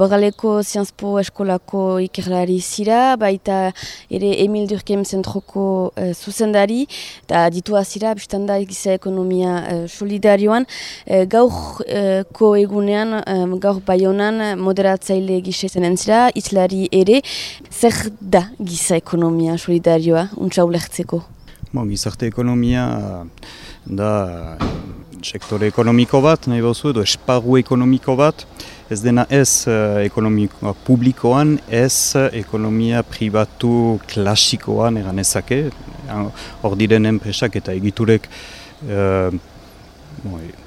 Borgaleko Zianzpo Eskolako ikerlari zira, baita ere Emil Durkem zentroko uh, zuzendari, eta ditua zira, biztan da giza ekonomia uh, solidarioan. Uh, gaurko uh, egunean, um, gaur baionan moderatzaile gisa zen entzira, itzlari ere, zer da giza ekonomia solidarioa, untsa ulertzeko? Bon, gizarte ekonomia da sektore ekonomiko bat, nahi bauzu, edo esparru ekonomiko bat, ez dena ez uh, ekonomikoa publikoan, ez ekonomia pribatu klasikoan egan ezake, hor diren enpresak eta egiturek uh,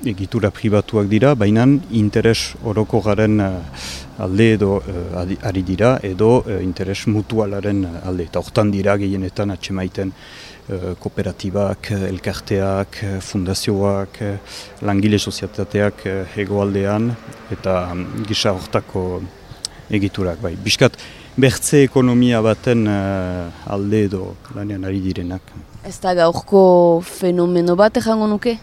egitura pribatuak dira, baina interes oroko garen uh, alde edo uh, ari dira, edo uh, interes mutualaren alde, eta hortan dira gehienetan atxemaiten Eh, kooperatibak, eh, elkarteak, eh, fundazioak, langile sozietateak hegoaldean eta mm, gisa hortako egiturak. Bai. Biskat, bertze ekonomia baten alde edo lanean ari direnak. Ez da gaurko fenomeno bat egango nuke?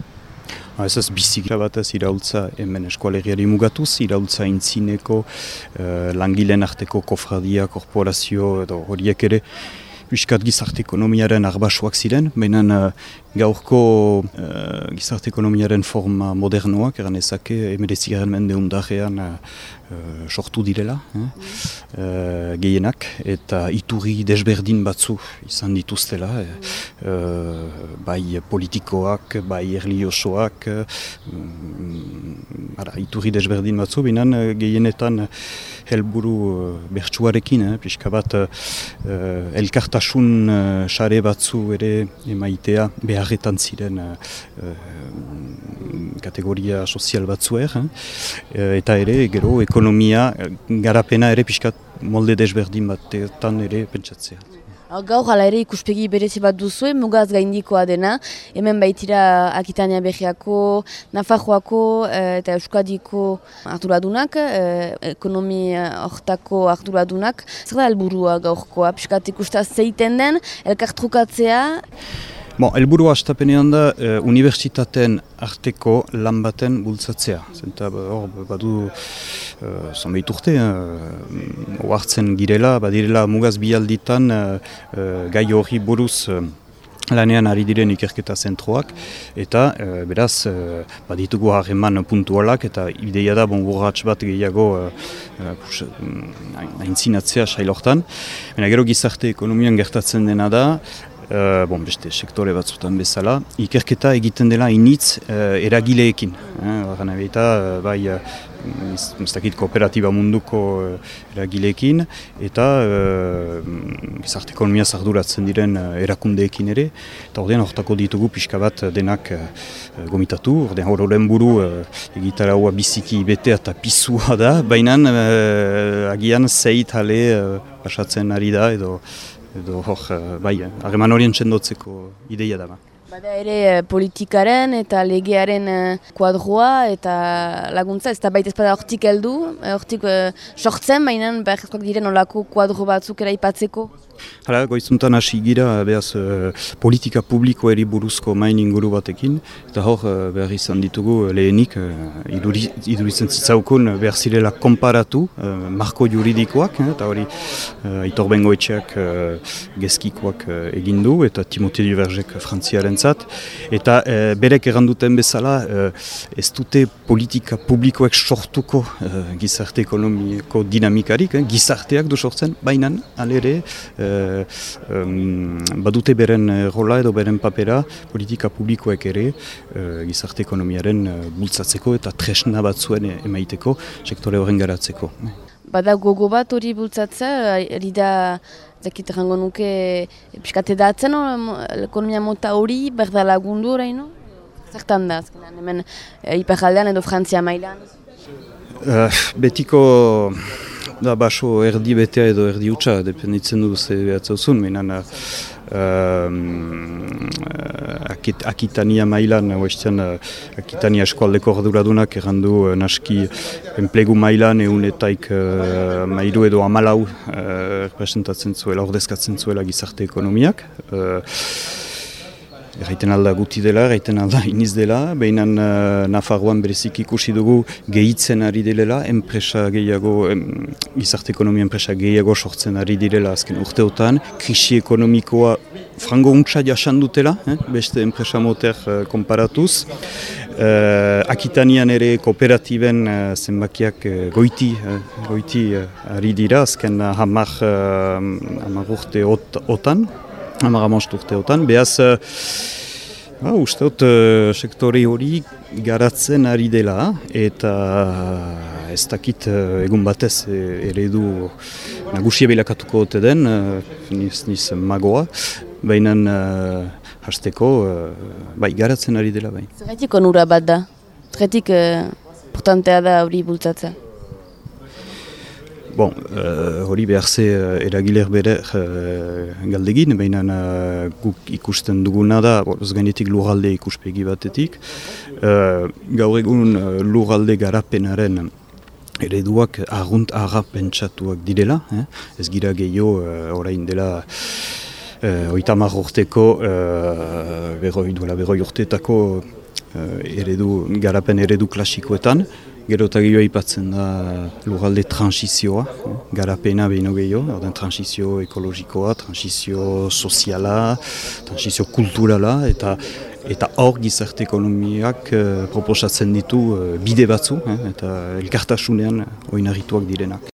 Ez ez bizikra bat ez iraultza hemen eskualegiari mugatuz, iraultza intzineko, uh, langileen arteko kofradia, korporazio edo horiek ere Piskat gizarte ekonomiaren arbasuak ziren, baina uh, gaurko uh, gizarte ekonomiaren forma modernoak, eran ezake, emerezigaren mende undarrean uh, sortu direla, eh? uh, gehienak, eta iturri desberdin batzu izan dituztela, uh, bai politikoak, bai erliosoak, uh, ara, iturri desberdin batzu, baina gehienetan helburu uh, bertsuarekin, eh? pixka bat uh, elkartasun sare batzu ere emaitea beharretan ziren uh, kategoria sozial batzuer, eh? eta ere gero ekonomia garapena ere pixka molde desberdin batetan ere pentsatzea. Gaur hala ere ikuspegi berezi bat duzue, mugaz gaindikoa dena, hemen baitira Akitania Berriako, Nafajoako eh, eta Euskadiko arduradunak, eh, ekonomi hortako arduradunak. Zer da helburua gaurkoa, piskat ikustaz zeiten den, elkartrukatzea? Bon, elburu astapenean da, e, unibertsitateen arteko lan baten bultzatzea. Zenta, hor, badu, e, zonbait urte, e, oartzen girela, badirela mugaz bialditan e, e, gai hori buruz e, lanean ari diren ikerketa zentroak, eta e, beraz, e, baditugu harreman puntualak, eta ideia da, bon, bat gehiago e, aintzinatzea sailortan. gero gizarte ekonomian gertatzen dena da, Uh, bon, beste sektore batzutan bezala, ikerketa egiten dela initz uh, eragileekin. Uh, uh, bai, uh, kooperatiba munduko uh, eragileekin, eta uh, gizarte ekonomia zarduratzen diren uh, erakundeekin ere, eta ordean hortako ditugu pixka bat denak gomitatu, ordean horren buru egitaraua biziki betea eta pisua da, baina agian zeit hale pasatzen ari da, edo edo hor, eh, bai, eh, hageman horien txendotzeko ideia da. Ba. Bada ere eh, politikaren eta legearen kuadroa eta laguntza, ez da baita ezpada hortik heldu, hortik sortzen, baina behar diren olako kuadro batzuk eraipatzeko. Hala, goizuntan hasi gira, behaz, uh, politika publiko eri buruzko main inguru batekin, eta hor, uh, behar izan ditugu lehenik, iduritzen zitzaukun, behar zirela konparatu, uh, marko juridikoak, eta hori, itor bengoetxeak uh, gezkikoak uh, egindu, eta Timote Duvergek frantziaren zat, eta berek erranduten bezala, uh, ez dute politika publikoek sortuko gizarte ekonomiko dinamikarik, eh, gizarteak du sortzen, bainan, alere, um, badute beren eh, rola edo beren papera politika publikoek ere uh, gizarte ekonomiaren bultzatzeko eta tresna batzuen emaiteko sektore horren garatzeko. Bada gogo bat hori bultzatzea, eri da zakit errango nuke piskate datzen ekonomia mota hori berda lagundu horreino? Zertan da, azkenan, hemen e, edo Frantzia mailan? Uh, betiko da baso erdi betea edo erdi utxa, dependitzen du ze behatzauzun, menan uh, akit, akitania mailan, oestean uh, akitania eskualdeko orduradunak errandu uh, naski enplegu mailan eunetaik uh, mairu edo amalau uh, representatzen zuela, ordezkatzen zuela gizarte ekonomiak. Uh, Erraiten alda guti dela, erraiten alda iniz dela, behinan uh, Nafarroan berezik ikusi dugu gehitzen ari direla, enpresa gehiago, em, gizarte ekonomia enpresa gehiago sortzen ari direla azken urteotan, krisi ekonomikoa frango untsa jasan dutela, eh? beste enpresa moter uh, konparatuz. Uh, akitanian ere kooperatiben uh, zenbakiak uh, goiti, goiti ari dira, azken hamar, hamar urte ot, otan hamar amost urteotan, behaz, uh, ba, uste dut, uh, sektori hori garatzen ari dela, eta ez dakit uh, egun batez eredu nagusia bilakatuko ote den, niz, niz magoa, baina hasteko, bai, garatzen ari dela bai. Zerretik onura bat da? Zerretik portantea da hori bultzatzea? Bon, uh, hori behar ze uh, eragiler bere uh, galdegin, baina uh, guk ikusten duguna da, ez gainetik lurralde ikuspegi batetik. Uh, gaur egun uh, lurralde garapenaren ereduak argunt arra pentsatuak direla, eh? ez gira gehiago uh, orain dela uh, oita urteko, uh, berroi duela berroi urteetako uh, eredu, garapen eredu klasikoetan, Gero eta gehiago aipatzen da lugalde transizioa, garapena behino gehiago, ordean transizio ekologikoa, transizio soziala, transizio kulturala, eta eta hor gizarte ekonomiak uh, proposatzen ditu uh, bide batzu, eh, eta elkartasunean oinarrituak direnak.